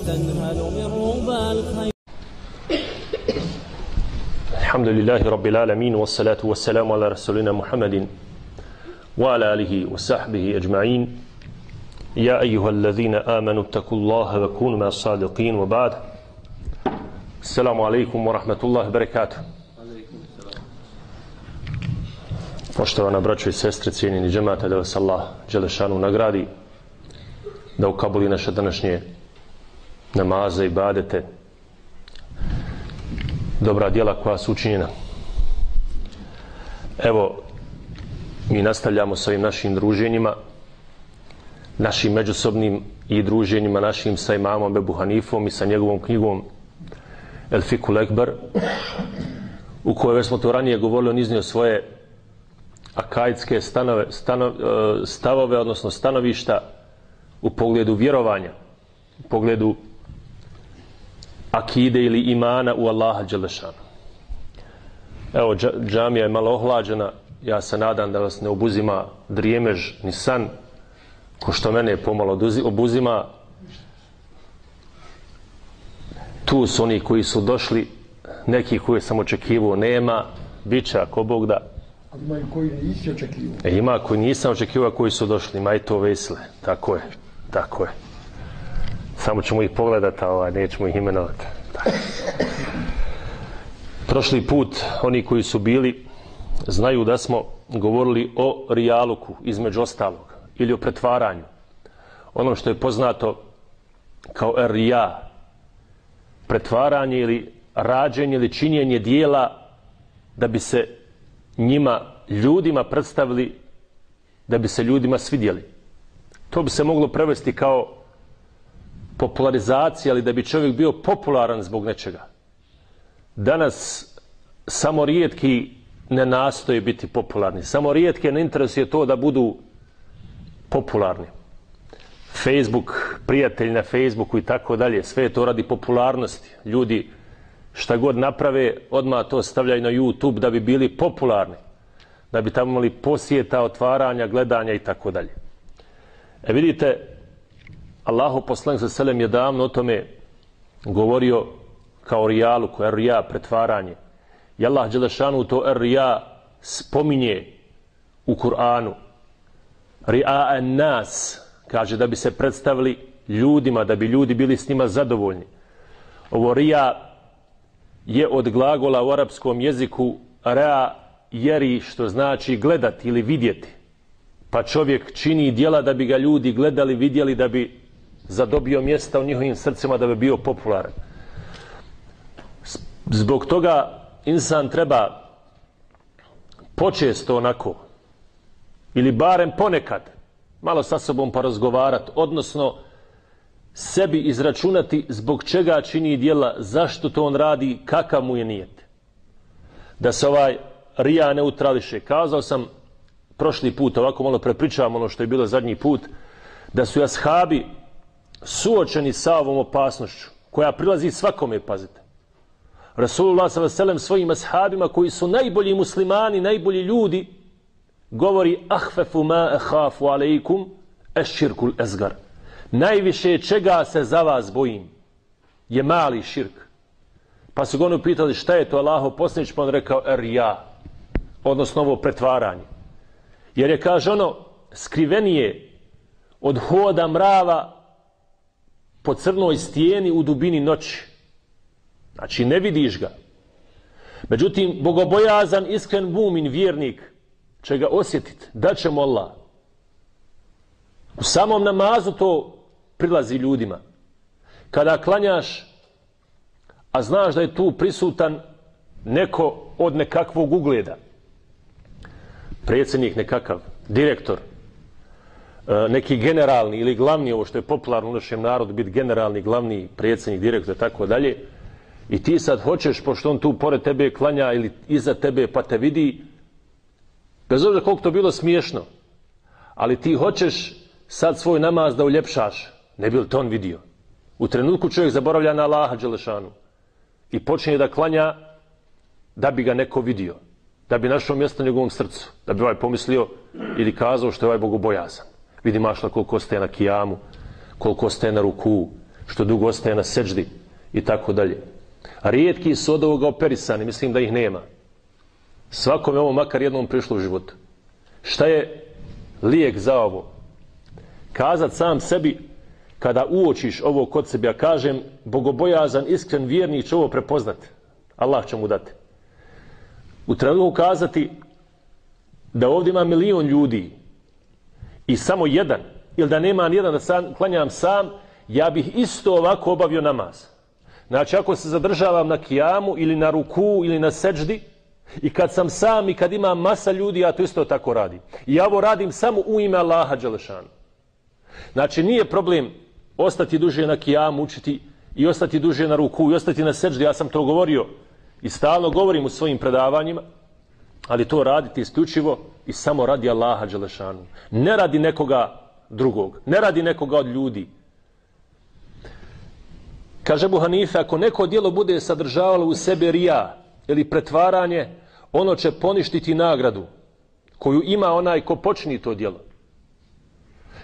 وتنهل من ربى الخير. الحمد لله رب العالمين والصلاة والسلام على رسولنا محمد وعلى آله وصحبه أجمعين. يا أيها الذين آمنوا اتقوا الله وكونوا مع الصادقين. وبعد السلام عليكم ورحمة الله وبركاته. Poštovana braćo i sestre, cijenjeni džemate, da vas Allah Đelešanu nagradi, da ukabuli naše današnje namaze i badete, dobra djela koja su učinjena. Evo, mi nastavljamo sa ovim našim druženjima, našim međusobnim i druženjima našim sa imamom Bebu Hanifom i sa njegovom knjigom El Fikul Ekber, u kojoj smo to ranije govorili, on iznio svoje akajdske stanove, stano, e, stavove, odnosno stanovišta u pogledu vjerovanja, u pogledu akide ili imana u Allaha Đelešanu. Evo, džamija je malo ohlađena, ja se nadam da vas ne obuzima drijemež ni san, ko što mene pomalo obuzima. Tu su oni koji su došli, neki koji sam očekivao nema, bit će ako Bog da. A ima i koji nisi očekivao. E, ima koji nisam očekivao koji su došli, ima i to vesle. Tako je, tako je. Samo ćemo ih pogledati, a ovaj, nećemo ih imenovati. Tako. Prošli put, oni koji su bili, znaju da smo govorili o rijaluku, između ostalog, ili o pretvaranju. Ono što je poznato kao rija, pretvaranje ili rađenje ili činjenje dijela da bi se njima, ljudima predstavili, da bi se ljudima svidjeli. To bi se moglo prevesti kao popularizacije, ali da bi čovjek bio popularan zbog nečega. Danas samo rijetki ne nastoje biti popularni. Samo rijetke ne interesuje to da budu popularni. Facebook, prijatelj na Facebooku i tako dalje, sve to radi popularnosti. Ljudi šta god naprave, odmah to stavljaju na YouTube da bi bili popularni. Da bi tamo imali posjeta, otvaranja, gledanja i tako dalje. E vidite, Allahu poslanik sa selem je davno o tome govorio kao rijalu, koja je rija, pretvaranje. I Allah Đelešanu to er rija spominje u Kur'anu. Ria en nas, kaže da bi se predstavili ljudima, da bi ljudi bili s njima zadovoljni. Ovo rija je od glagola u arapskom jeziku rea jeri, što znači gledati ili vidjeti. Pa čovjek čini dijela da bi ga ljudi gledali, vidjeli, da bi zadobio mjesta u njihovim srcima da bi bio popularan. Zbog toga insan treba počesto onako ili barem ponekad malo sa sobom porazgovarati, odnosno sebi izračunati zbog čega čini dijela, zašto to on radi, kakav mu je nijet. Da se ovaj rija neutrališe. Kazao sam prošli put, ovako malo prepričavam ono što je bilo zadnji put, da su jashabi suočeni sa ovom opasnošću, koja prilazi svakome, pazite. Rasulullah s.a.v. svojim ashabima koji su najbolji muslimani, najbolji ljudi, govori ahfefu ma ehafu alejkum eširkul ezgar. Najviše čega se za vas bojim je mali širk. Pa su ga ono pitali šta je to Allaho posljednič, pa on rekao er ja, odnosno ovo pretvaranje. Jer je, kaže ono, skrivenije od hoda mrava po crnoj stijeni u dubini noći. Znači, ne vidiš ga. Međutim, bogobojazan, iskren mumin, vjernik, će ga osjetiti. Da će Allah. U samom namazu to prilazi ljudima. Kada klanjaš, a znaš da je tu prisutan neko od nekakvog ugleda, predsjednik nekakav, direktor, E, neki generalni ili glavni, ovo što je popularno u našem narodu, biti generalni, glavni, predsjednik, direktor, tako dalje, i ti sad hoćeš, pošto on tu pored tebe klanja ili iza tebe pa te vidi, bez obzira koliko to bilo smiješno, ali ti hoćeš sad svoj namaz da uljepšaš, ne bi li to on vidio? U trenutku čovjek zaboravlja na Allaha Đelešanu i počinje da klanja da bi ga neko vidio, da bi našao mjesto na njegovom srcu, da bi ovaj pomislio ili kazao što je ovaj bogobojazan. Vidi mašla koliko ostaje na kijamu, koliko ostaje na ruku, što dugo ostaje na seđdi i tako dalje. A rijetki su od ovoga operisani, mislim da ih nema. Svakome ovo makar jednom prišlo u životu. Šta je lijek za ovo? Kazat sam sebi kada uočiš ovo kod sebi, ja kažem, bogobojazan, iskren, vjerni će ovo prepoznati. Allah će mu dati. U trenutku kazati da ovdje ima milion ljudi i samo jedan, ili da nema nijedan da sam, klanjam sam, ja bih isto ovako obavio namaz. Znači, ako se zadržavam na kijamu ili na ruku ili na seđdi, i kad sam sam i kad imam masa ljudi, ja to isto tako radim. I ja ovo radim samo u ime Allaha Đelešanu. Znači, nije problem ostati duže na kijamu, učiti i ostati duže na ruku i ostati na seđdi. Ja sam to govorio i stalno govorim u svojim predavanjima, ali to raditi isključivo i samo radi Allaha Đelešanu. Ne radi nekoga drugog, ne radi nekoga od ljudi. Kaže Buhanife, ako neko dijelo bude sadržavalo u sebe rija ili pretvaranje, ono će poništiti nagradu koju ima onaj ko počini to dijelo.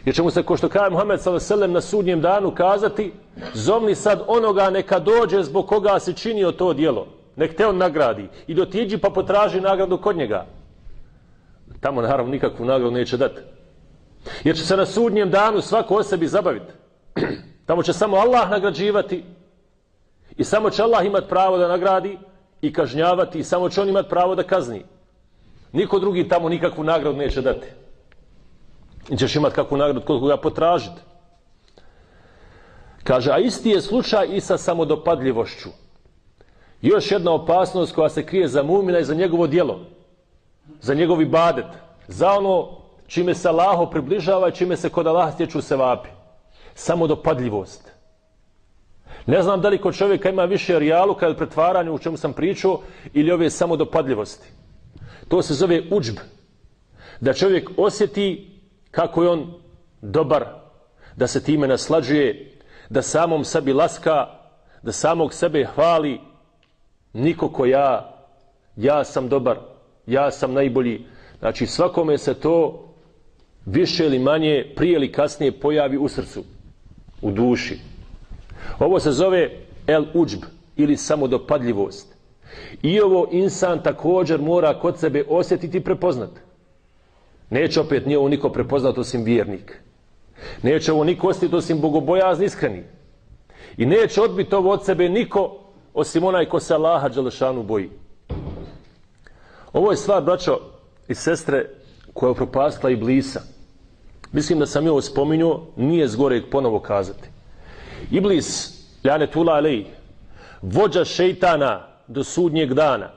Jer će mu se, ko što kaže Muhammed s.a.v. na sudnjem danu kazati, zovni sad onoga neka dođe zbog koga se činio to dijelo. Nek te on nagradi. I dotiđi pa potraži nagradu kod njega. Tamo naravno nikakvu nagradu neće dati. Jer će se na sudnjem danu svako o sebi zabaviti. Tamo će samo Allah nagrađivati i samo će Allah imati pravo da nagradi i kažnjavati i samo će on imati pravo da kazni. Niko drugi tamo nikakvu nagradu neće dati. I ćeš imati kakvu nagradu kod koga potražiti. Kaže, a isti je slučaj i sa samodopadljivošću. Još jedna opasnost koja se krije za mumina i za njegovo dijelo. Za njegovi badet. Za ono čime se Allaho približava i čime se kod Allaha stječu se vapi. Samodopadljivost. Ne znam da li kod čovjeka ima više rijaluka ili pretvaranja u čemu sam pričao ili ove samodopadljivosti. To se zove uđb. Da čovjek osjeti kako je on dobar, da se time naslađuje, da samom sebi laska, da samog sebe hvali, niko ko ja, ja sam dobar, ja sam najbolji. Znači svakome se to više ili manje, prije ili kasnije pojavi u srcu, u duši. Ovo se zove el uđb ili samodopadljivost. I ovo insan također mora kod sebe osjetiti i prepoznat. Neće opet nije ovo niko prepoznat osim vjernik. Neće ovo niko osjetiti osim bogobojazni iskreni. I neće odbiti ovo od sebe niko osim onaj ko se Allaha Đelešanu boji. Ovo je stvar, braćo i sestre, koja je propastila i blisa. Mislim da sam je ovo spominio, nije zgore ponovo kazati. Iblis, Ljane Tula Alej, vođa šeitana do sudnjeg dana,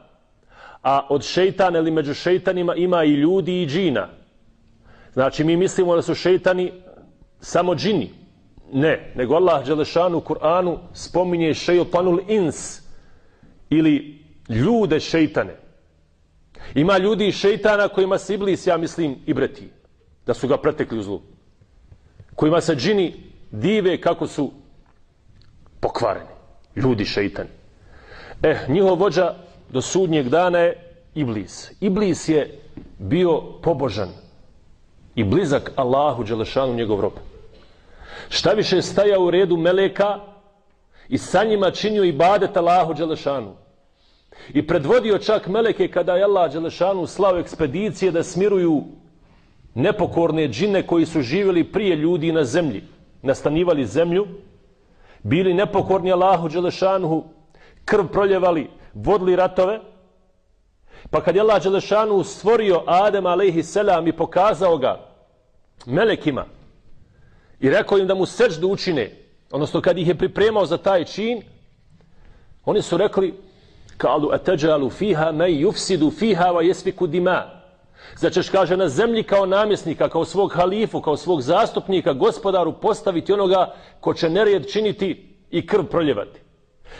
a od šeitana ili među šeitanima ima i ljudi i džina. Znači, mi mislimo da su šeitani samo džini. Ne, nego Allah Đelešanu u Kur'anu spominje šeitanul ins ili ljude šeitane. Ima ljudi i šeitana kojima se Iblis, ja mislim, i breti, da su ga pretekli u zlu. Kojima se džini dive kako su pokvareni. Ljudi šeitani. Eh, njihov vođa do sudnjeg dana je Iblis. Iblis je bio pobožan i blizak Allahu Đelešanu njegov rob. Šta više staja u redu meleka i sa njima činio i badet Allahu Đelešanu. I predvodio čak meleke kada je Allah Đelešanu slao ekspedicije da smiruju nepokorne džine koji su živjeli prije ljudi na zemlji. Nastanivali zemlju, bili nepokorni Allahu Đelešanu, krv proljevali, vodili ratove. Pa kad je Allah Đelešanu stvorio Adem alaihi selam i pokazao ga melekima i rekao im da mu seđdu učine, odnosno kad ih je pripremao za taj čin, oni su rekli kalu atajalu fiha me yufsidu fiha wa jesfiku dima. Začeš kaže na zemlji kao namjesnika, kao svog halifu, kao svog zastupnika, gospodaru postaviti onoga ko će nerijed činiti i krv proljevati.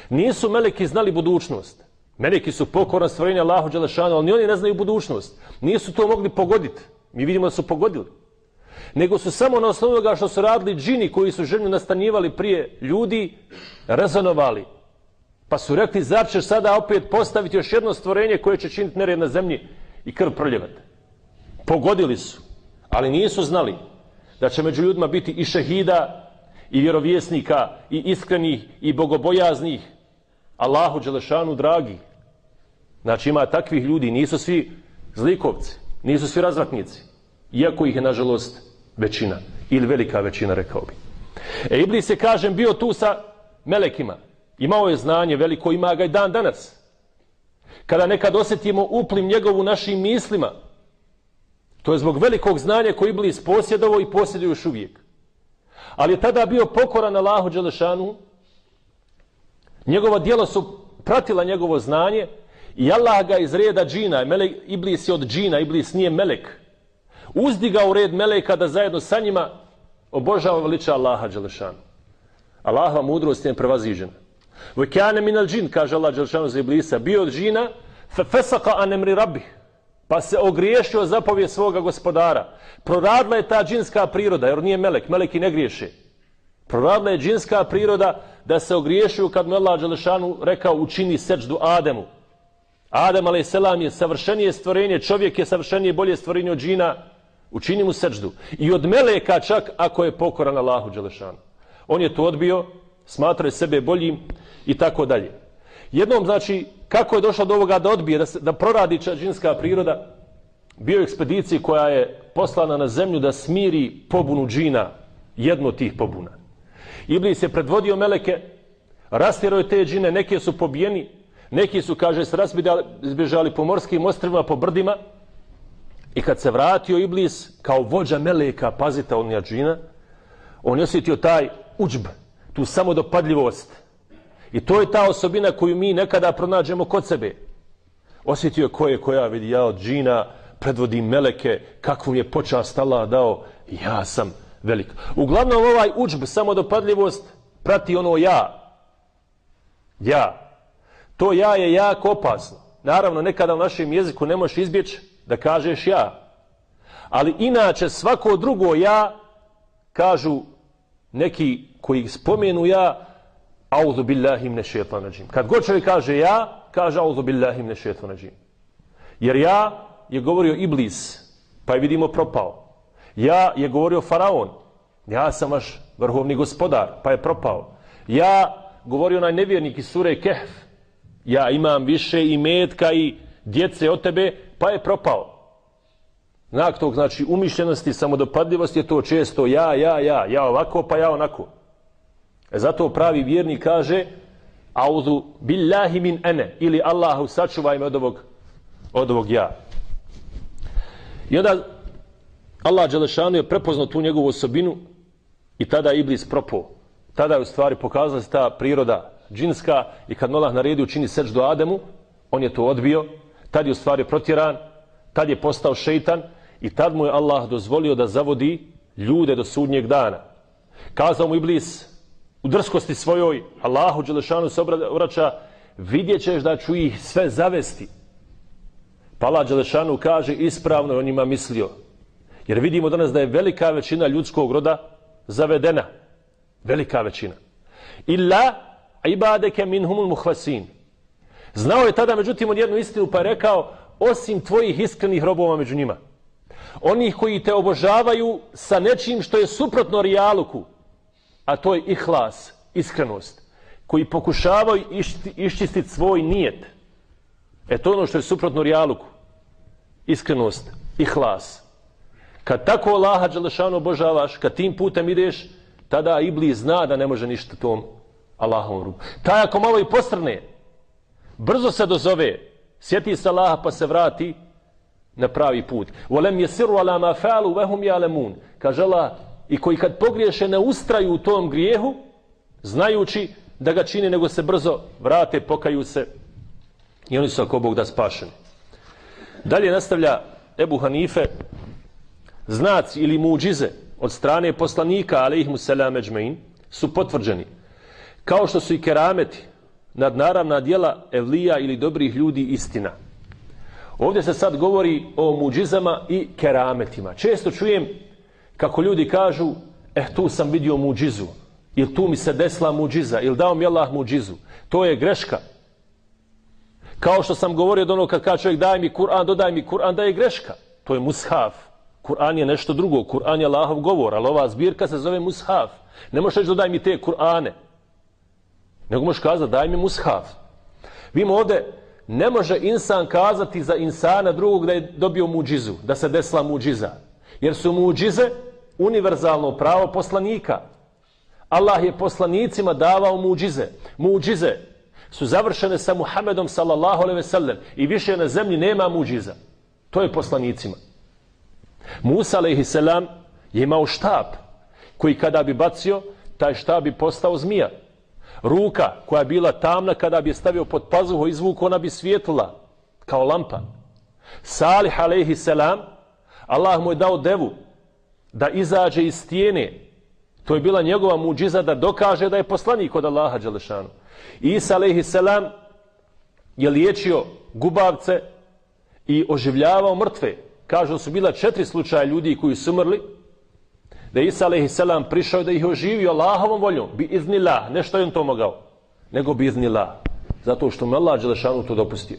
Nisu meleki znali budućnost. Meleki su pokorna stvorenja Allahu Đelešanu, ali ni oni ne znaju budućnost. Nisu to mogli pogoditi. Mi vidimo da su pogodili. Nego su samo na osnovu toga što su radili džini koji su ženu nastanjivali prije ljudi, rezonovali. Pa su rekli, zar ćeš sada opet postaviti još jedno stvorenje koje će činiti nered na zemlji i krv proljevati. Pogodili su, ali nisu znali da će među ljudima biti i šehida, i vjerovjesnika i iskrenih i bogobojaznih Allahu Đelešanu dragi znači ima takvih ljudi nisu svi zlikovci nisu svi razvratnici iako ih je nažalost većina ili velika većina rekao bi. E Iblis je kažem bio tu sa melekima. Imao je znanje veliko ima ga i dan danas. Kada nekad osjetimo uplim njegovu našim mislima to je zbog velikog znanja koji Iblis posjedovo i posjeduje još uvijek. Ali je tada bio pokoran Allahu Đelešanu. Njegova dijela su pratila njegovo znanje i Allah ga iz reda džina melek, Iblis je od džina, Iblis nije melek uzdigao u red meleka da zajedno sa njima obožava veliča Allaha Đelešanu Allahova mudrost je prevazižena Vekane minal džin, kaže Allah Đelešanu za Iblisa, bio od džina, fe fesaka anemri rabih, pa se ogriješio zapovje svoga gospodara. Proradla je ta džinska priroda, jer nije melek, meleki ne griješe. Proradla je džinska priroda da se ogriješio kad mu Allah Đelešanu rekao učini seđdu Ademu. Adem a.s. je savršenije stvorenje, čovjek je savršenije bolje stvorenje od džina, učini mu seđdu. I od meleka čak ako je pokoran Allahu Đelešanu. On je to odbio, smatraju sebe boljim i tako dalje. Jednom, znači, kako je došlo do ovoga da odbije, da, se, da proradi džinska priroda, bio ekspediciji koja je poslana na zemlju da smiri pobunu džina, jednu od tih pobuna. Iblis je predvodio meleke, rastjerao je te džine, neke su pobijeni, neki su, kaže, se razbježali po morskim ostrvima, po brdima, i kad se vratio Iblis kao vođa meleka, pazite on je džina, on je osjetio taj uđb, tu samodopadljivost. I to je ta osobina koju mi nekada pronađemo kod sebe. Osjetio ko je koja vidi ja od džina, predvodi meleke, kakvu je počast Allah dao, ja sam velik. Uglavnom ovaj uđb, samodopadljivost, prati ono ja. Ja. To ja je jako opasno. Naravno, nekada u našem jeziku ne možeš izbjeći da kažeš ja. Ali inače svako drugo ja kažu neki koji spomenu ja auzu billahi mne šetan rađim. Kad god čovjek kaže ja, kaže auzu billahi mne šetan rađim. Jer ja je govorio Iblis, pa je vidimo propao. Ja je govorio Faraon, ja sam vaš vrhovni gospodar, pa je propao. Ja govorio onaj nevjernik iz sure Kehf, ja imam više i metka i djece od tebe, pa je propao. Znak tog, znači, umišljenosti, samodopadljivosti je to često ja, ja, ja, ja ovako, pa ja onako. E zato pravi vjerni kaže Auzu billahi min ene ili Allahu sačuvaj me od ovog, od ovog ja. I onda Allah Đelešanu je prepoznao tu njegovu osobinu i tada je Iblis propao. Tada je u stvari pokazala se ta priroda džinska i kad Allah naredi učini seč do Ademu, on je to odbio, tad je u stvari protjeran, tad je postao šeitan i tad mu je Allah dozvolio da zavodi ljude do sudnjeg dana. Kazao mu Iblis, u drskosti svojoj, Allahu Đelešanu se obraća, vidjet ćeš da ću ih sve zavesti. Pa Allah Đelešanu kaže, ispravno je on njima mislio. Jer vidimo danas da je velika većina ljudskog roda zavedena. Velika većina. Illa ibadeke minhumul muhvasin. Znao je tada, međutim, on jednu istinu pa je rekao, osim tvojih iskrenih robova među njima. Onih koji te obožavaju sa nečim što je suprotno rijaluku, a to je ihlas, iskrenost, koji pokušavaju iščistiti svoj nijet. E to ono što je suprotno rijaluku. Iskrenost, ihlas. Kad tako Allaha Đalešanu obožavaš, kad tim putem ideš, tada Iblis zna da ne može ništa tom Allahom rubu. Taj ako malo i postrne, brzo se dozove, sjeti se Allaha pa se vrati na pravi put. Volem je siru ala ma falu vehum jalemun. Kaže Allah, i koji kad pogriješe ne ustraju u tom grijehu, znajući da ga čini, nego se brzo vrate, pokaju se i oni su ako Bog da spašeni. Dalje nastavlja Ebu Hanife, znaci ili muđize od strane poslanika, ali ih selam eđmein, su potvrđeni. Kao što su i kerameti, nadnaravna dijela evlija ili dobrih ljudi istina. Ovdje se sad govori o muđizama i kerametima. Često čujem kako ljudi kažu, eh, tu sam vidio muđizu, ili tu mi se desla muđiza, ili dao mi Allah muđizu. To je greška. Kao što sam govorio od ono kad kaže čovjek daj mi Kur'an, dodaj mi Kur'an, da je greška. To je mushaf. Kur'an je nešto drugo, Kur'an je Allahov govor, ali ova zbirka se zove mushaf. Ne možeš reći dodaj mi te Kur'ane. Nego možeš kazati daj mi mushaf. Vimo ovde, ne može insan kazati za insana drugog da je dobio muđizu, da se desla muđiza. Jer su muđize univerzalno pravo poslanika. Allah je poslanicima davao muđize. Muđize su završene sa Muhammedom sallallahu alaihi ve sellem i više na zemlji nema muđiza. To je poslanicima. Musa alaihi selam je imao štab koji kada bi bacio, taj štab bi postao zmija. Ruka koja je bila tamna kada bi je stavio pod pazuho izvuku, ona bi svijetlila kao lampa. Salih alaihi selam, Allah mu je dao devu da izađe iz stijene. To je bila njegova muđiza da dokaže da je poslanik od Allaha Đelešanu. Isa alaihi selam je liječio gubavce i oživljavao mrtve. Kažu su bila četiri slučaja ljudi koji su umrli, da je Isa a.s. prišao da ih oživio Allahovom voljom, bi iznila, ne što je on to mogao, nego bi iznila, zato što mu Allah Đelešanu to dopustio.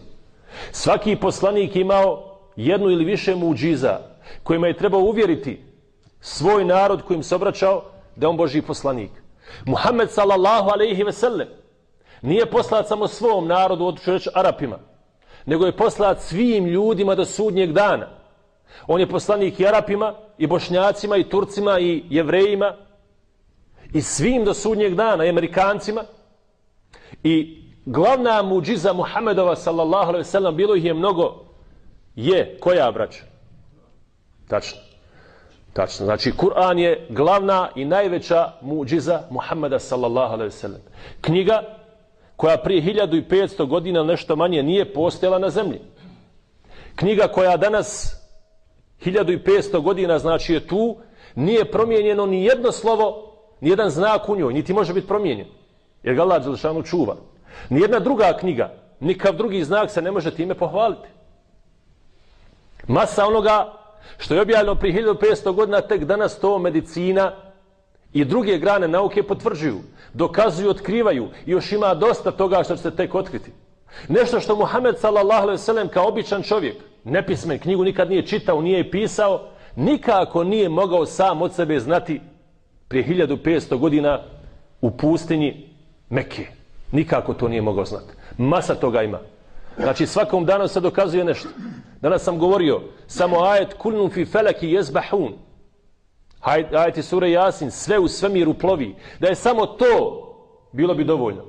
Svaki poslanik imao jednu ili više muđiza kojima je trebao uvjeriti svoj narod kojim se obraćao da on Boži poslanik. Muhammed sallallahu alaihi ve sellem nije poslat samo svom narodu, od reći Arapima, nego je poslat svim ljudima do sudnjeg dana. On je poslanik i Arapima, i Bošnjacima, i Turcima, i Jevrejima, i svim do sudnjeg dana, i Amerikancima. I glavna muđiza Muhammedova, sallallahu alaihi sallam, bilo ih je mnogo, je koja braća? Tačno. Tačno. Znači, Kur'an je glavna i najveća muđiza Muhammeda, sallallahu alaihi sallam. Knjiga koja prije 1500 godina nešto manje nije postojala na zemlji. Knjiga koja danas 1500 godina znači je tu, nije promijenjeno ni jedno slovo, ni jedan znak u njoj, niti može biti promijenjen. Jer ga Allah Đelšanu čuva. Nijedna druga knjiga, nikav drugi znak se ne može time pohvaliti. Masa onoga što je objavljeno prije 1500 godina, tek danas to medicina i druge grane nauke potvrđuju, dokazuju, otkrivaju i još ima dosta toga što će se tek otkriti. Nešto što Muhammed sallallahu alejhi ve sellem kao običan čovjek nepismen, knjigu nikad nije čitao, nije pisao, nikako nije mogao sam od sebe znati prije 1500 godina u pustinji Mekke. Nikako to nije mogao znati. Masa toga ima. Znači svakom danom se dokazuje nešto. Danas sam govorio samo ajet kulnum fi felaki jezbahun. Ajeti sure Jasin, sve u svemiru plovi. Da je samo to, bilo bi dovoljno.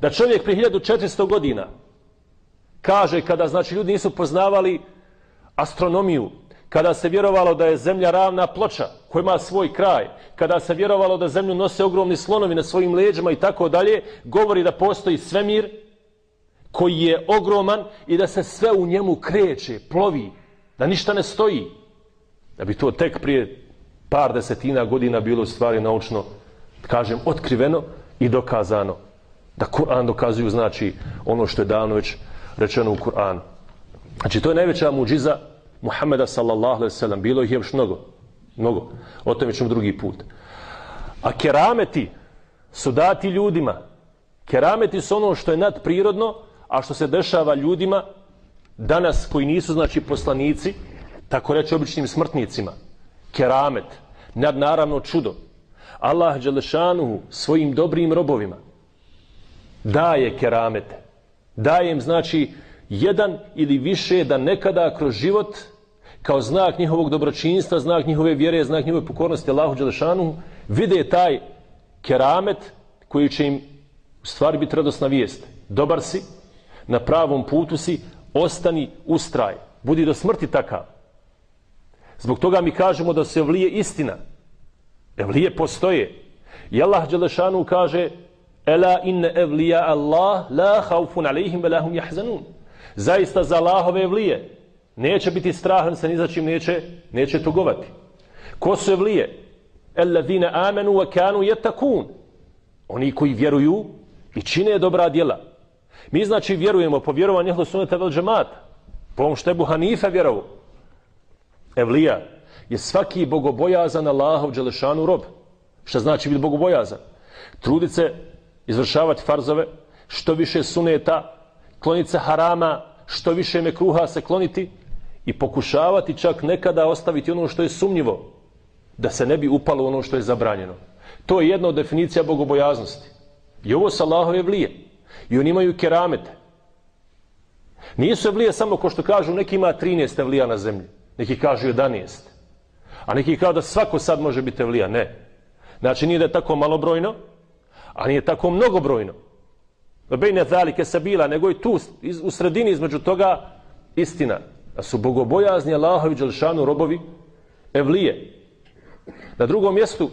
Da čovjek prije 1400 godina kaže kada znači ljudi nisu poznavali astronomiju, kada se vjerovalo da je zemlja ravna ploča koja ima svoj kraj, kada se vjerovalo da zemlju nose ogromni slonovi na svojim leđima i tako dalje, govori da postoji svemir koji je ogroman i da se sve u njemu kreće, plovi, da ništa ne stoji. Da bi to tek prije par desetina godina bilo stvari naučno, kažem, otkriveno i dokazano. Da Kur'an dokazuju znači ono što je davno već rečeno u Kur'anu. Znači, to je najveća muđiza Muhammeda sallallahu alaihi sallam. Bilo ih je još mnogo. Mnogo. O tome ćemo drugi put. A kerameti su dati ljudima. Kerameti su ono što je nadprirodno, a što se dešava ljudima danas koji nisu, znači, poslanici, tako reći običnim smrtnicima. Keramet. Nad naravno čudo. Allah Đelešanuhu svojim dobrim robovima daje keramete daje im znači jedan ili više da nekada kroz život kao znak njihovog dobročinstva, znak njihove vjere, znak njihove pokornosti Allahu Đelešanu, vide taj keramet koji će im u stvari biti radosna vijest. Dobar si, na pravom putu si, ostani, ustraj. Budi do smrti takav. Zbog toga mi kažemo da se vlije istina. Evlije postoje. I Allah Đelešanu kaže Ela inne evlija Allah la haufun alejhim ve lahum yahzanun. Zaista za Allahove evlije neće biti strahan se ni za čim neće, neće tugovati. Ko su evlije? Ellezine amanu wa kanu jetakun. Oni koji vjeruju i čine dobra djela. Mi znači vjerujemo po vjerovanju ehlu sunneta vel džemata. Po ovom što je Buhanife vjerovu. Evlija je svaki bogobojazan Allahov dželešanu rob. Šta znači biti bogobojazan? Trudit se izvršavati farzove, što više suneta, kloniti se harama, što više mekruha se kloniti i pokušavati čak nekada ostaviti ono što je sumnjivo, da se ne bi upalo ono što je zabranjeno. To je jedna od definicija bogobojaznosti. I ovo sa Allahove vlije. I oni imaju keramete. Nisu evlije samo ko što kažu, neki ima 13 evlija na zemlji. Neki kažu 11. A neki kažu da svako sad može biti evlija. Ne. Znači nije da je tako malobrojno, a nije tako mnogobrojno. Bejne zalike sabila, nego i tu u sredini između toga istina. Da su bogobojazni Allahovi Đelšanu robovi evlije. Na drugom mjestu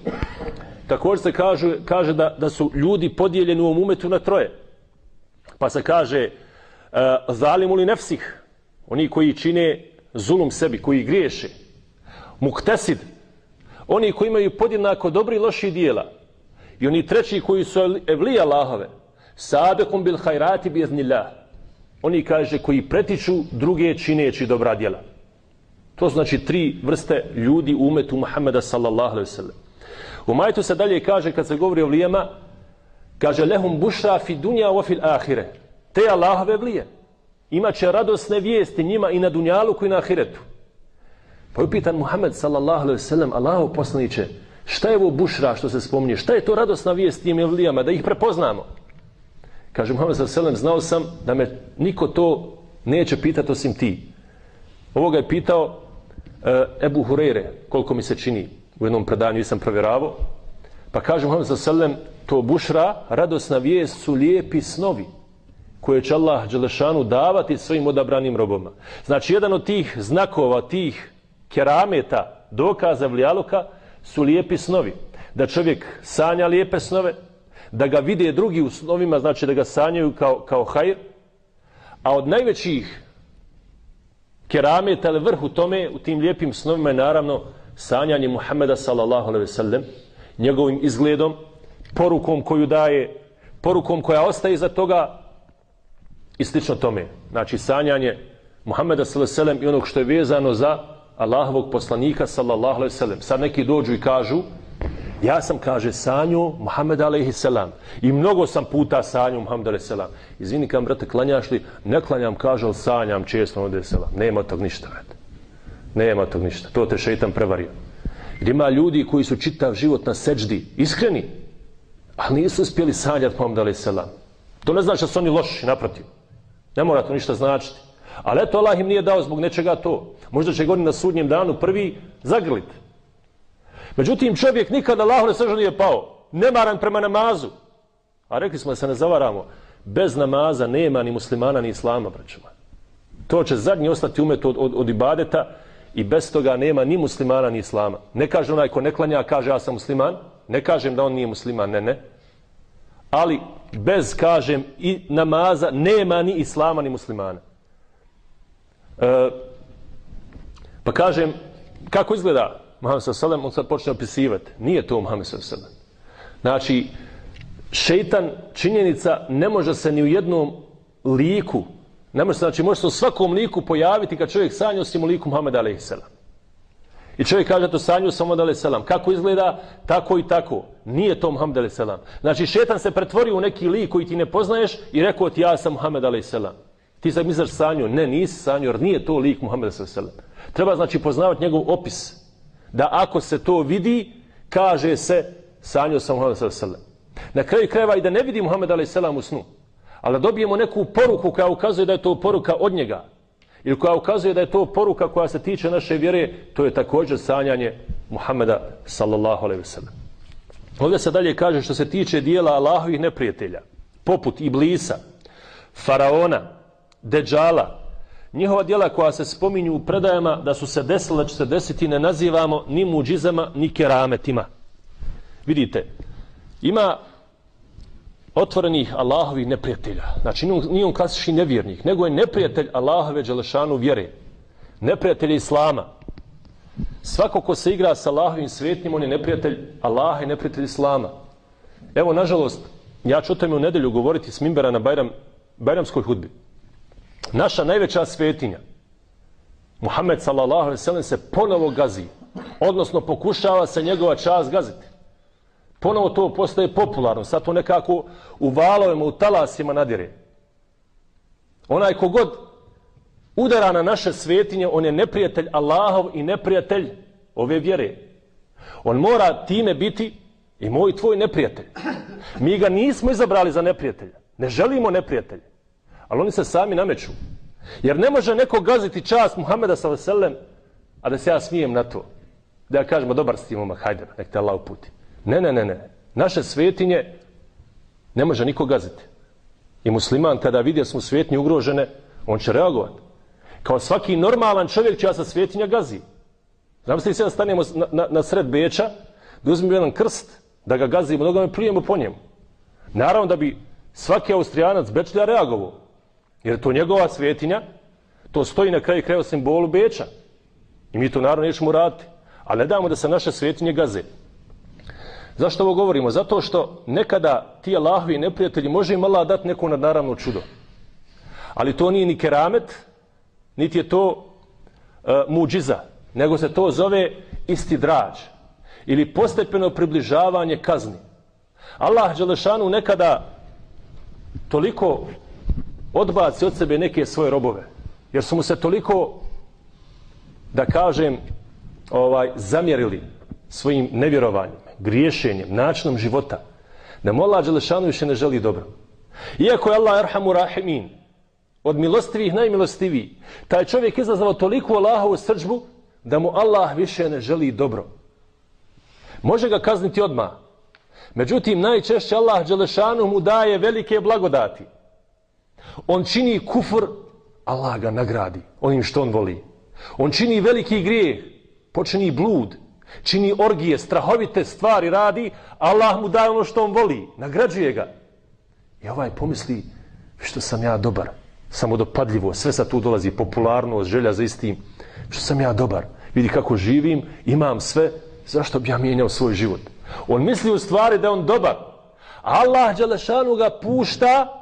također se kaže, kaže da, da su ljudi podijeljeni u ovom umetu na troje. Pa se kaže uh, zalimu li nefsih, oni koji čine zulum sebi, koji griješe. Muktesid, oni koji imaju podjednako dobri i loši dijela. I oni treći koji su evlija Allahove, sabekum bil hajrati bi iznillah. Oni kaže koji pretiču druge čineći dobra djela. To znači tri vrste ljudi u umetu Muhammeda sallallahu alaihi sallam. U majtu se dalje kaže kad se govori o vlijema, kaže lehum bušra fi dunja wa fil ahire. Te Allahove vlije. Imaće radosne vijesti njima i na dunjalu koji na ahiretu. Pa je upitan Muhammed sallallahu alaihi sallam, Allaho poslaniće, šta je ovo bušra što se spominje? Šta je to radosna vijest tim evlijama? Da ih prepoznamo. Kaže Muhammed sa selem, znao sam da me niko to neće pitati osim ti. Ovoga je pitao e, Ebu Hureyre, koliko mi se čini u jednom predanju, sam provjeravao. Pa kaže Muhammed sa selem, to bušra, radosna vijest su lijepi snovi koje će Allah Đelešanu davati svojim odabranim roboma. Znači, jedan od tih znakova, tih kerameta, dokaza vlijaluka su lijepi snovi. Da čovjek sanja lijepe snove, da ga vide drugi u snovima, znači da ga sanjaju kao, kao hajr, a od najvećih kerameta ili vrhu tome u tim lijepim snovima je naravno sanjanje Muhammeda sallallahu alaihi sellem njegovim izgledom porukom koju daje porukom koja ostaje za toga i slično tome znači sanjanje Muhammeda sallallahu alaihi sellem i onog što je vezano za Allahovog poslanika sallallahu alaihi sellem sad neki dođu i kažu Ja sam, kaže, sanju Muhammed a.s. I mnogo sam puta sanju Muhammed a.s. Izvini, kam, brate, klanjaš li? Ne klanjam, kaže, ali sanjam često alaihi a.s. Nema tog ništa, brate. Nema tog ništa. To te šeitan prevario. Jer ima ljudi koji su čitav život na seđdi, iskreni, ali nisu uspjeli sanjati Muhammed a.s. To ne znači da su oni loši, naprotiv. Ne mora to ništa značiti. Ali eto, Allah im nije dao zbog nečega to. Možda će godin na sudnjem danu prvi zagrlit. Međutim, čovjek nikada Allahu ne srža nije pao. Nemaran prema namazu. A rekli smo da se ne zavaramo. Bez namaza nema ni muslimana ni islama, braćima. To će zadnji ostati umet od, od, od ibadeta i bez toga nema ni muslimana ni islama. Ne kaže onaj ko ne klanja, kaže ja sam musliman. Ne kažem da on nije musliman, ne, ne. Ali bez, kažem, i namaza nema ni islama ni muslimana. E, pa kažem, kako izgleda Muhammed sa Selem, on sad počne opisivati. Nije to Muhammed sa Selem. Znači, šeitan činjenica ne može se ni u jednom liku, ne može se, znači, može se u svakom liku pojaviti kad čovjek sanja osim u liku Muhammed a.s. I čovjek kaže to sanju sa Muhammed a.s. Kako izgleda? Tako i tako. Nije to Muhammed a.s. Znači, šetan se pretvorio u neki lik koji ti ne poznaješ i rekao ti ja sam Muhammed a.s. Ti sad misliš sanju? Ne, nisi sanju, jer nije to lik Muhammeda s.a.v. Treba, znači, poznavati njegov opis da ako se to vidi, kaže se sanju sam Muhammeda s.a.v. Na kraju krajeva i da ne vidi Muhammeda s.a.v. u snu, ali da dobijemo neku poruku koja ukazuje da je to poruka od njega, ili koja ukazuje da je to poruka koja se tiče naše vjere, to je također sanjanje Muhammeda sallallahu alaihi sallam. Ovdje se dalje kaže što se tiče dijela Allahovih neprijatelja, poput Iblisa, Faraona, Deđala, njihova djela koja se spominju u predajama da su se desile, da će se desiti, ne nazivamo ni muđizama, ni kerametima. Vidite, ima otvorenih Allahovih neprijatelja. Znači, nije on klasični nevjernik, nego je neprijatelj Allahove Đelešanu vjere. Neprijatelj Islama. Svako ko se igra sa Allahovim svetnim, on je neprijatelj Allaha i neprijatelj Islama. Evo, nažalost, ja ću o tome u nedelju govoriti s Mimbera na Bajram, Bajramskoj hudbi naša najveća svetinja, Muhammed sallallahu alaihi sallam se ponovo gazi, odnosno pokušava se njegova čast gaziti. Ponovo to postaje popularno, sad to nekako u valovima, u talasima nadire. Onaj kogod udara na naše svetinje, on je neprijatelj Allahov i neprijatelj ove vjere. On mora time biti i moj tvoj neprijatelj. Mi ga nismo izabrali za neprijatelja. Ne želimo neprijatelja. Ali oni se sami nameću. Jer ne može neko gaziti čast Muhammeda s.a.v. a da se ja smijem na to. Da ja kažemo, dobar si ti momak, hajde, nek te Allah uputi. Ne, ne, ne, ne. Naše svetinje ne može niko gaziti. I musliman kada vidi da smo svetinje ugrožene, on će reagovati. Kao svaki normalan čovjek će ja sa svetinja gazi. Znam se i sada stanemo na, na, na sred Beča, da uzmemo jedan krst, da ga gazimo, da ga plijemo po njemu. Naravno da bi svaki austrijanac Bečlja reagovao. Jer to njegova svetinja, to stoji na kraju kraja simbolu Beča. I mi to naravno nećemo raditi. Ali ne damo da se naše svetinje gaze. Zašto ovo govorimo? Zato što nekada ti Allahovi neprijatelji može im Allah dati neko nadnaravno čudo. Ali to nije ni keramet, niti je to uh, muđiza, nego se to zove isti drađ ili postepeno približavanje kazni. Allah Đelešanu nekada toliko odbaci od sebe neke svoje robove, jer su mu se toliko, da kažem, ovaj zamjerili svojim nevjerovanjem, griješenjem, načinom života, da mu Allah Đelešanu više ne želi dobro. Iako je Allah Erhamu Rahimin, od milostivih najmilostiviji, taj čovjek izazvao toliko Allahovu srđbu, da mu Allah više ne želi dobro. Može ga kazniti odmah. Međutim, najčešće Allah Đelešanu mu daje velike blagodati. On čini kufr, Allah ga nagradi onim što on voli. On čini veliki grijeh, počini blud, čini orgije, strahovite stvari radi, Allah mu daje ono što on voli, nagrađuje ga. I ovaj pomisli, što sam ja dobar, samodopadljivo, sve sa tu dolazi, popularnost, želja za istim, što sam ja dobar, vidi kako živim, imam sve, zašto bi ja mijenjao svoj život? On misli u stvari da on dobar. Allah Đelešanu ga pušta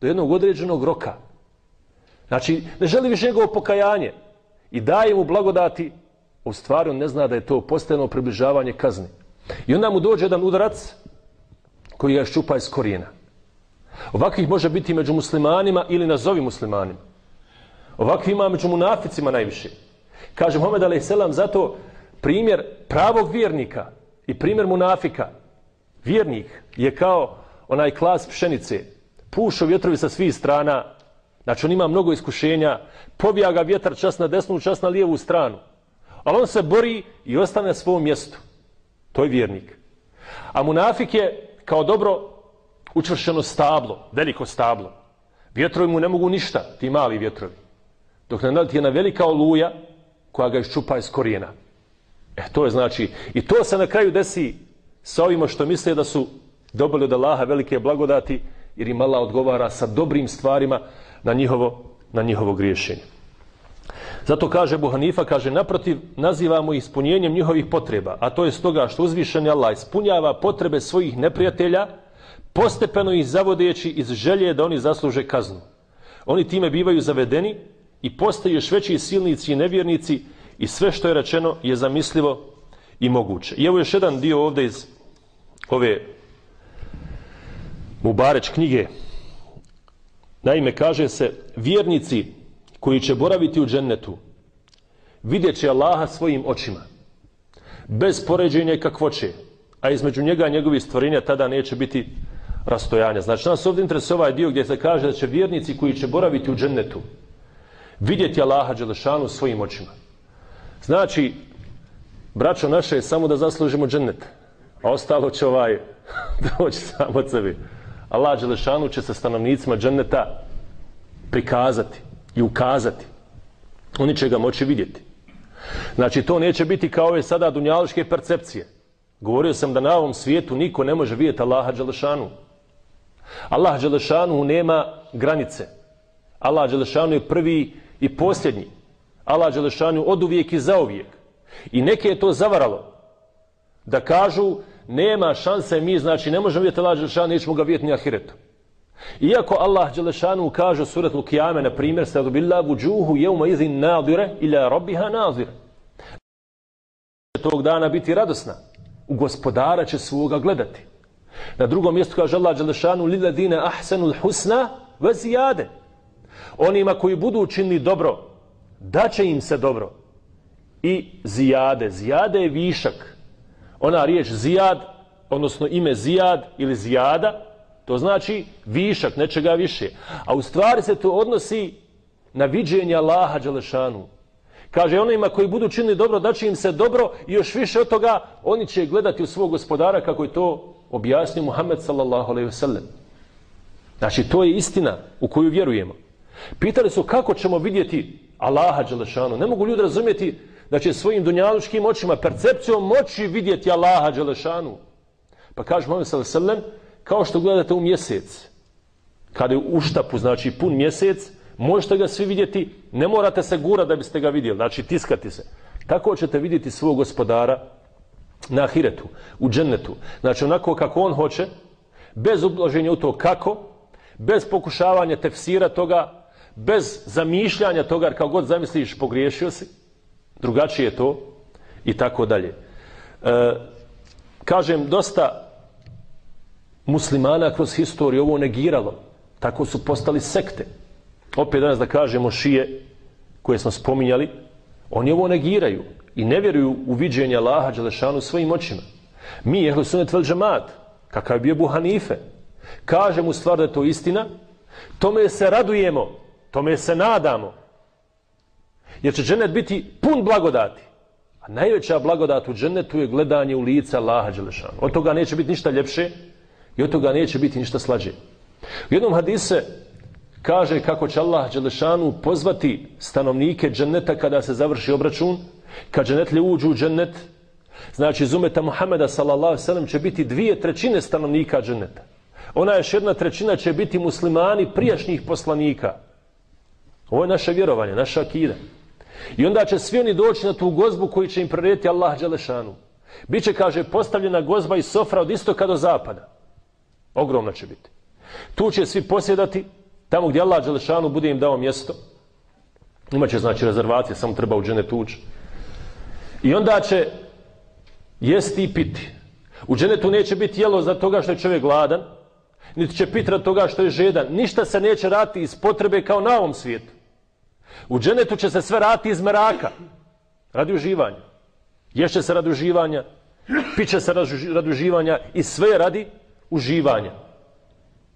do jednog određenog roka. Znači, ne želi više njegovo pokajanje i daje mu blagodati, u stvari on ne zna da je to postajeno približavanje kazni. I onda mu dođe jedan udarac koji ga ščupa iz korijena. Ovakvih može biti među muslimanima ili nazovi muslimanima. Ovakvih ima među munaficima najviše. Kaže Muhammed a.s. zato primjer pravog vjernika i primjer munafika. Vjernik je kao onaj klas pšenice pušu vjetrovi sa svih strana. Znači on ima mnogo iskušenja. Pobija ga vjetar čas na desnu, čas na lijevu stranu. Ali on se bori i ostane na svom mjestu. To je vjernik. A munafik je kao dobro učvršeno stablo, veliko stablo. Vjetrovi mu ne mogu ništa, ti mali vjetrovi. Dok ne naliti jedna velika oluja koja ga iščupa iz korijena. E, to je znači, i to se na kraju desi sa ovima što misle da su dobili od Allaha velike blagodati, jer im Allah odgovara sa dobrim stvarima na njihovo, na njihovo griješenje. Zato kaže Buhanifa, kaže, naprotiv, nazivamo ispunjenjem njihovih potreba, a to je stoga što uzvišeni Allah ispunjava potrebe svojih neprijatelja, postepeno ih zavodeći iz želje da oni zasluže kaznu. Oni time bivaju zavedeni i postaju još veći silnici i nevjernici i sve što je rečeno je zamislivo i moguće. I evo još jedan dio ovdje iz ove Mubareć knjige. Naime, kaže se, vjernici koji će boraviti u džennetu, vidjet će Allaha svojim očima, bez poređenja i kakvoće, a između njega i njegovih stvorenja tada neće biti rastojanja. Znači, nas ovdje interesuje ovaj dio gdje se kaže da će vjernici koji će boraviti u džennetu vidjeti Allaha Đelešanu svojim očima. Znači, braćo naše samo da zaslužimo džennet, a ostalo će ovaj doći samo od sebi. Allah Đelešanu će sa stanovnicima dženneta prikazati i ukazati. Oni će ga moći vidjeti. Znači, to neće biti kao ove sada dunjališke percepcije. Govorio sam da na ovom svijetu niko ne može vidjeti Allaha Đelešanu. Allah Đelešanu nema granice. Allah Đelešanu je prvi i posljednji. Allah Đelešanu od uvijek i za uvijek. I neke je to zavaralo. Da kažu, nema šanse mi, znači ne možemo vidjeti Allah Đelešanu, nećemo ga vidjeti ni ahiretu. Iako Allah Đelešanu kaže surat suretu na primjer, sadu billah vuđuhu jevma izin nadire ila robbiha nazire. Tog dana biti radosna. U gospodara će svoga gledati. Na drugom mjestu kaže Allah Đelešanu liladine ahsanul husna ve zijade. Onima koji budu učinili dobro, daće im se dobro. I zijade. Zijade je višak. Ona riječ zijad, odnosno ime zijad ili zijada, to znači višak, nečega više. A u stvari se to odnosi na viđenje Allaha Đelešanu. Kaže onima koji budu činili dobro, da će im se dobro i još više od toga, oni će gledati u svog gospodara kako je to objasnio Muhammed sallallahu alaihi wasallam. Znači, to je istina u koju vjerujemo. Pitali su kako ćemo vidjeti Allaha Đelešanu. Ne mogu ljudi razumjeti da će svojim dunjalučkim očima, percepcijom moći vidjeti Allaha Đelešanu. Pa kaže Muhammed sallallahu alejhi ve sellem, kao što gledate u mjesec, kada je u štapu, znači pun mjesec, možete ga svi vidjeti, ne morate se gura da biste ga vidjeli, znači tiskati se. Tako ćete vidjeti svog gospodara na ahiretu, u džennetu. Znači onako kako on hoće, bez ublaženja u to kako, bez pokušavanja tefsira toga, bez zamišljanja toga, jer kao god zamisliš, pogriješio si, drugačije to i tako dalje. E, kažem, dosta muslimana kroz historiju ovo negiralo. Tako su postali sekte. Opet danas da kažemo šije koje smo spominjali, oni ovo negiraju i ne vjeruju u viđenje Allaha Đelešanu svojim očima. Mi, ehlu sunet vel džemat, kakav je bio Buhanife, kažemo u stvar da je to istina, tome se radujemo, tome se nadamo. Jer će dženet biti pun blagodati. A najveća blagodat u džennetu je gledanje u lice Allaha Đelešanu. Od toga neće biti ništa ljepše i od toga neće biti ništa slađe. U jednom hadise kaže kako će Allah Đelešanu pozvati stanovnike dženneta kada se završi obračun, kad džennetlje uđu u džennet, znači iz umeta Muhameda sallallahu će biti dvije trećine stanovnika dženneta. Ona još jedna trećina će biti muslimani prijašnjih poslanika. Ovo je naše vjerovanje, naša akida. I onda će svi oni doći na tu gozbu koju će im prirediti Allah Đelešanu. Biće, kaže, postavljena gozba i sofra od istoka do zapada. Ogromna će biti. Tu će svi posjedati, tamo gdje Allah Đelešanu bude im dao mjesto. Imaće, znači, rezervacije, samo treba u džene tući. I onda će jesti i piti. U dženetu neće biti jelo za toga što je čovjek gladan, niti će piti rad toga što je žedan. Ništa se neće rati iz potrebe kao na ovom svijetu. U dženetu će se sve rati iz meraka, radi uživanja. Ješće se radi uživanja, piće se radi uživanja i sve radi uživanja.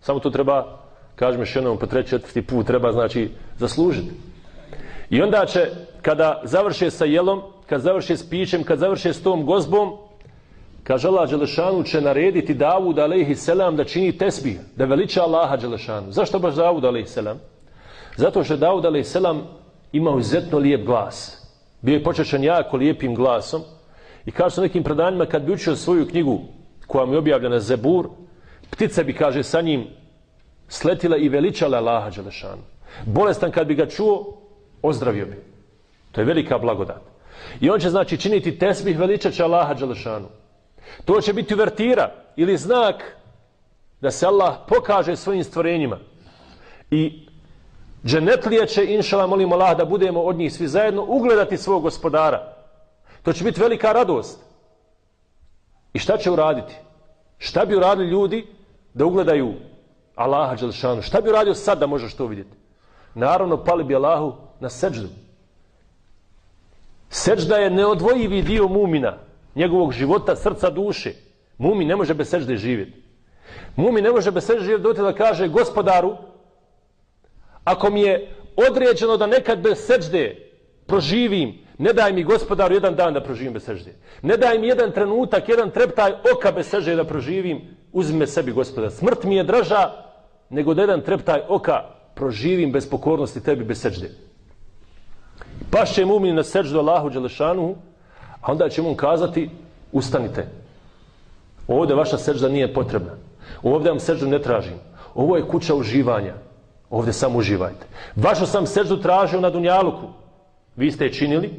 Samo to treba, kažem još jednom, po treći, četvrti put, treba, znači, zaslužiti. I onda će, kada završe sa jelom, kad završe s pićem, kad završe s tom gozbom, kaže Allah Đelešanu će narediti Davud alaihi selam da čini tesbih, da veliča Allaha Đelešanu. Zašto baš Davud alaihi selam? Zato što Davud alaihi selam imao izuzetno lijep glas. Bio je počešan jako lijepim glasom. I kaže su nekim predanjima, kad bi učio svoju knjigu koja mu je objavljena Zebur, ptice bi, kaže, sa njim sletila i veličala Allaha Đelešanu. Bolestan kad bi ga čuo, ozdravio bi. To je velika blagodat. I on će znači činiti tesbih veličaća Allaha Đelešanu. To će biti uvertira ili znak da se Allah pokaže svojim stvorenjima. I dženetlije će, inšala, molimo Allah, da budemo od njih svi zajedno ugledati svog gospodara. To će biti velika radost. I šta će uraditi? Šta bi uradili ljudi da ugledaju Allaha Đelšanu? Šta bi uradio sad da možeš to vidjeti? Naravno, pali bi Allahu na seđdu. Seđda je neodvojivi dio mumina, njegovog života, srca, duše. Mumin ne može bez seđde živjeti. Mumin ne može bez seđde živjeti dote da kaže gospodaru, ako mi je određeno da nekad bez seđde proživim, ne daj mi gospodaru jedan dan da proživim bez seđde. Ne daj mi jedan trenutak, jedan treptaj oka bez seđde da proživim, uzmi me sebi gospodar. Smrt mi je draža nego da jedan treptaj oka proživim bez pokornosti tebi bez seđde pašće mumin na seđu Allahu Đelešanu, a onda će mu kazati, ustanite. Ovdje vaša seđda nije potrebna. Ovdje vam seđu ne tražim. Ovo je kuća uživanja. Ovdje samo uživajte. Vašu sam seždu tražio na Dunjaluku. Vi ste je činili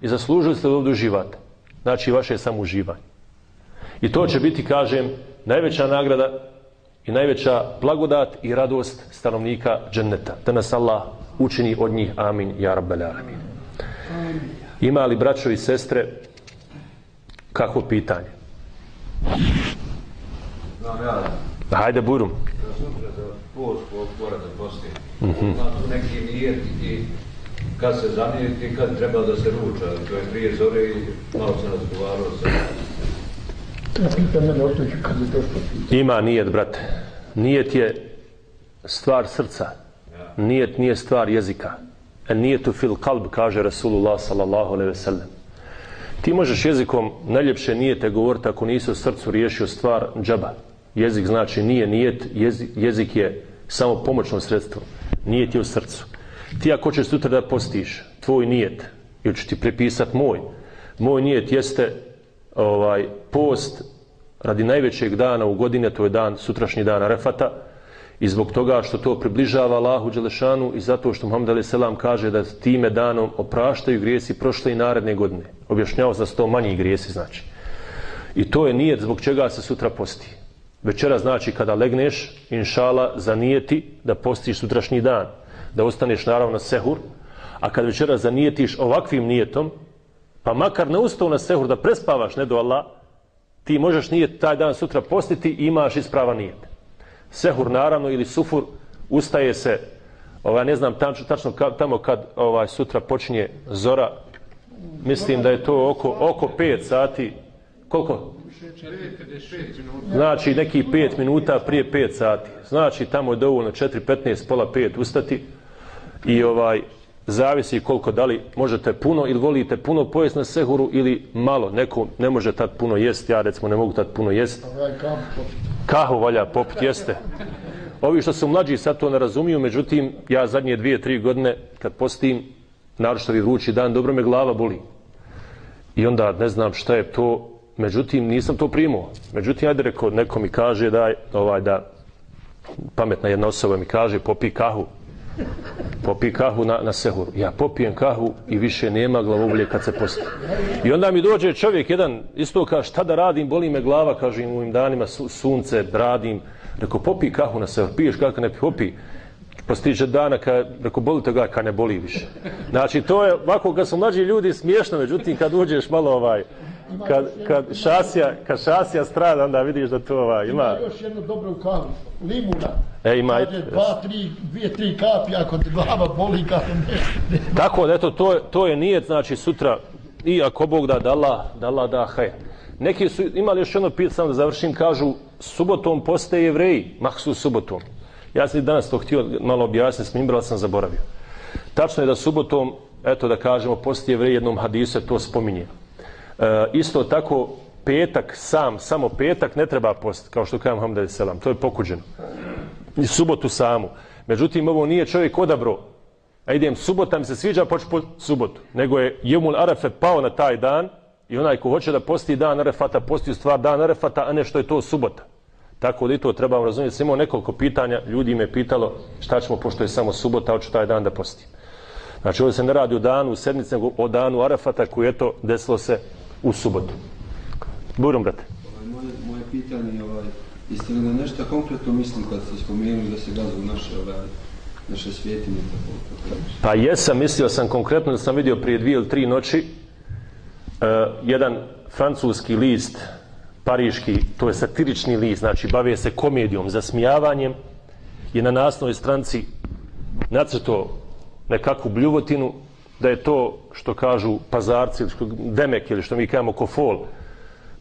i zaslužili ste da ovdje uživate. Znači, vaše je samo uživanje. I to će biti, kažem, najveća nagrada i najveća blagodat i radost stanovnika dženneta. Da nas Allah učini od njih. Amin. Ja rabbel alamin. Ima li braćo i sestre kakvo pitanje? Znam. Ja sam da post pored da posti. Mhm. Ima neki nijet i kad se zanijeti i kad treba da se ruča. To je prije zore i malo sam razgovarao sa Da, pitam mene otoću kad je došlo pitanje. Ima nijet, brate. Nijet je stvar srca. Nijet nije stvar jezika. En nijetu fil kalb, kaže Rasulullah sallallahu alaihi ve sellem. Ti možeš jezikom najljepše nijete govoriti ako nisi u srcu riješio stvar džaba. Jezik znači nije nijet, jezik, jezik je samo pomoćno sredstvo. Nijet je u srcu. Ti ako hoćeš sutra da postiš tvoj nijet, ili ću ti prepisat moj, moj nijet jeste ovaj post radi najvećeg dana u godine, to je dan, sutrašnji dan Arefata, i zbog toga što to približava Allahu Đelešanu i zato što Muhammed Ali Selam kaže da time danom opraštaju grijesi prošle i naredne godine. Objašnjavao za da su to manji grijesi, znači. I to je nijet zbog čega se sutra posti. Večera znači kada legneš, inšala, zanijeti da postiš sutrašnji dan. Da ostaneš naravno na sehur, a kad večera zanijetiš ovakvim nijetom, pa makar ne ustao na sehur da prespavaš, ne do Allah, ti možeš nijet taj dan sutra postiti i imaš ispravan nijet. Sehur naravno ili sufur ustaje se ovaj ne znam tačno tačno ka, tamo kad ovaj sutra počinje zora mislim da je to oko oko 5 sati koliko znači neki 5 minuta prije 5 sati znači tamo je dovoljno 4:15 pola 5 ustati i ovaj zavisi koliko da li možete puno ili volite puno pojest na sehuru ili malo neko ne može tad puno jesti ja recimo ne mogu tad puno jesti Kahu valja popit, jeste. Ovi što su mlađi sad to ne razumiju, međutim, ja zadnje dvije, tri godine, kad postim, naročito vi vrući dan, dobro me glava boli. I onda ne znam šta je to, međutim, nisam to primao. Međutim, ajde reko, neko mi kaže da, ovaj, da pametna jedna osoba mi kaže, popi kahu. Popi kahu na, na sehuru. Ja popijem kahu i više nema glavobolje kad se posti. I onda mi dođe čovjek jedan, isto kaže, šta da radim, boli me glava, kaže im u ovim danima, sunce, radim. Rekao, popi kahu na sehuru, piješ kako ne popi. Postiže dana, kad, reko, boli toga kad ne boli više. Znači, to je, ovako, kad su mlađi ljudi, smiješno, međutim, kad uđeš malo ovaj, kad, kad šasija, kad šasija strada, onda vidiš da to ovaj, Ima ima, još jednu dobru kavu, limuna. E, ima i- Kaže, dva, tri, dvije, tri kapi, ako te glava boli, kaže, ne, ne. Tako da eto to je, to je nijet znači sutra i ako Bog da da Allah da Allah da haj. Neki su imali još jedno pitanje samo da završim kažu subotom postaje jevreji mahsu subotom. Ja sam danas to htio malo objasniti, smimbra ali sam zaboravio. Tačno je da subotom eto da kažemo postaje jevreji jednom hadisu to spominje. E, isto tako petak sam, samo petak ne treba post, kao što kaže Muhammed selam, to je pokuđeno. I subotu samu. Međutim, ovo nije čovjek odabro a idem subota mi se sviđa poču po subotu. Nego je Jemul Arafe pao na taj dan i onaj ko hoće da posti dan Arefata, posti u stvar dan Arefata, a ne što je to subota. Tako da i to trebamo razumjeti. Sam imao nekoliko pitanja, ljudi me pitalo šta ćemo pošto je samo subota, hoću taj dan da postim. Znači ovdje se ne radi o danu u sedmici, nego o danu Arefata koji je to desilo se u subotu. Burom, brate. Ovaj, moje, moje pitanje je ovaj, jeste li na nešto konkretno mislim kad ste spomenuli da se gazu naše, ovaj, naše svjetinje tako? Pa jesam, mislio sam konkretno da sam vidio prije dvije ili tri noći uh, jedan francuski list, pariški, to je satirični list, znači bave se komedijom, zasmijavanjem, je na nasnovoj stranci nacrto nekakvu bljuvotinu, da je to što kažu pazarci, ili što, demek ili što mi kažemo kofol,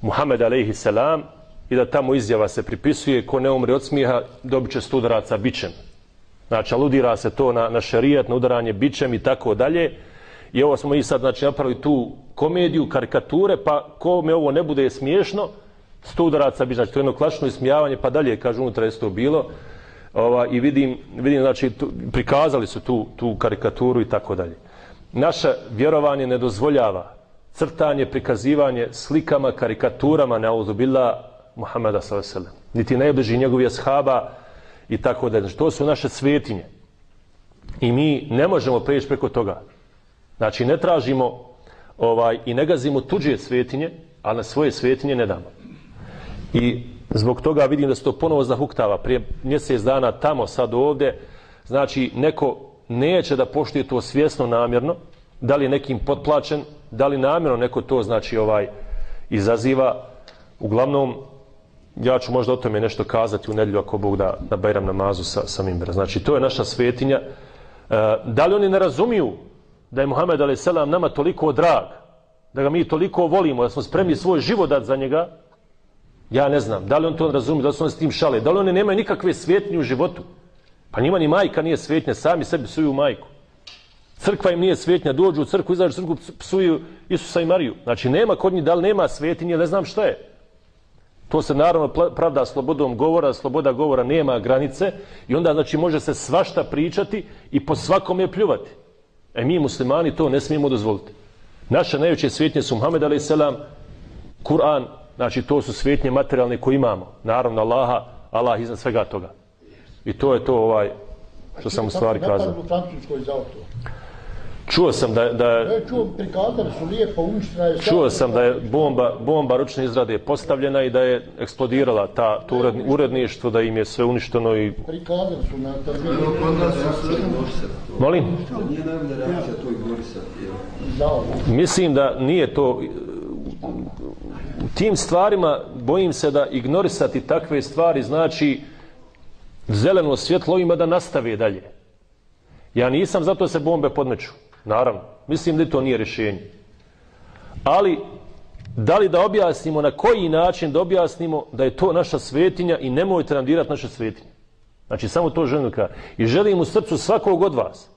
Muhammed alaihi salam, i da tamo izjava se pripisuje, ko ne umre od smijeha, dobit će studaraca bićem. Znači, aludira se to na, na šarijat, na udaranje bićem i tako dalje. I ovo smo i sad, znači, napravili tu komediju, karikature, pa kome ovo ne bude smiješno, sto udaraca bi, znači, to je jedno klasično ismijavanje, pa dalje, kažu, unutra je to bilo. Ova, I vidim, vidim znači, tu, prikazali su tu, tu karikaturu i tako dalje. Naše vjerovanje ne dozvoljava crtanje, prikazivanje slikama, karikaturama, na uzubila Muhammeda s.a.v. Niti najbliži njegovi ashaba, i tako da. Znači, to su naše svetinje. I mi ne možemo preći preko toga. Znači, ne tražimo ovaj, i ne gazimo tuđe svetinje, a na svoje svetinje ne damo. I zbog toga vidim da se to ponovo zahuktava. Prije mjesec dana tamo, sad ovdje, znači, neko neće da poštuje to svjesno namjerno, da li je nekim potplaćen, da li namjerno neko to, znači, ovaj, izaziva. Uglavnom, ja ću možda o tome nešto kazati u nedjelju ako Bog da, da Bajram namazu sa, sa Mimbera. Znači, to je naša svetinja. E, da li oni ne razumiju da je Muhammed a.s. nama toliko drag, da ga mi toliko volimo, da smo spremni svoj život dati za njega, ja ne znam. Da li on to razumije, da li su oni s tim šale, da li oni nemaju nikakve svetnje u životu. Pa njima ni majka nije svetnja, sami sebi psuju majku. Crkva im nije svetnja, dođu u crkvu, izađu u crkvu, psuju Isusa i Mariju. Znači, nema kod njih, da li nema svetinje, ne znam šta je. To se naravno pravda slobodom govora, sloboda govora nema granice i onda znači može se svašta pričati i po svakom je pljuvati. E mi muslimani to ne smijemo dozvoliti. Naše najveće svetnje su Muhammed a.s. Kur'an, znači to su svetnje materijalne koje imamo. Naravno Allaha, Allah iznad svega toga. I to je to ovaj što sam u stvari kazao. U Francuskoj za to. Čuo sam da, da E, čuo, prikazali su lijepo, uništena je... čuo sam da je bomba, bomba ručne izrade postavljena i da je eksplodirala ta, to uredni, uredništvo, da im je sve uništeno i... Prikazali su na Evo, terminu. kod nas su sve ignorisati to. Molim? Da nije najbolja reakcija to ignorisati, ovo. Mislim da nije to... U tim stvarima bojim se da ignorisati takve stvari znači zeleno svjetlo ima da nastave dalje. Ja nisam zato da se bombe podmeću. Naravno. Mislim da to nije rješenje. Ali, da li da objasnimo, na koji način da objasnimo da je to naša svetinja i nemojte nam dirati naše svetinje. Znači, samo to želim ka. I želim u srcu svakog od vas.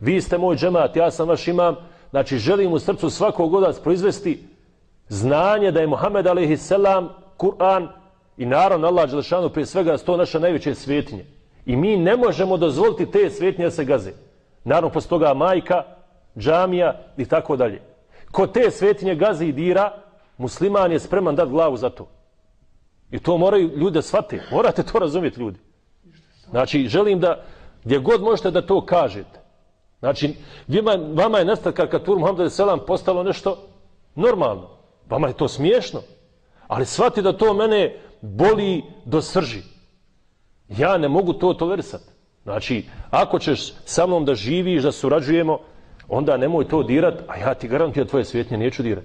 Vi ste moj džemat, ja sam vaš imam. Znači, želim u srcu svakog od vas proizvesti znanje da je Muhammed a.s. Kur'an i naravno Allah Đelešanu prije svega da su to naše najveće svetinje. I mi ne možemo dozvoliti te svetinje da se gaze. Naravno, posle toga majka, džamija i tako dalje. Ko te svetinje gazi i dira, musliman je spreman dati glavu za to. I to moraju ljudi da. Morate to razumjeti ljudi. Znači, želim da, gdje god možete da to kažete. Znači, vima, vama je nastao karikatur Muhammed Selam postalo nešto normalno. Vama je to smiješno. Ali shvati da to mene boli do srži. Ja ne mogu to tolerisati. Znači, ako ćeš sa mnom da živiš, da surađujemo, onda nemoj to dirat, a ja ti garantujem da tvoje svjetnje neću dirat.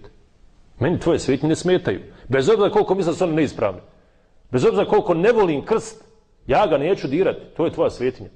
Meni tvoje svjetnje ne smetaju. Bez obzira koliko mislim da su one neispravne. Bez obzira koliko ne volim krst, ja ga neću dirati. To je tvoja svjetnja.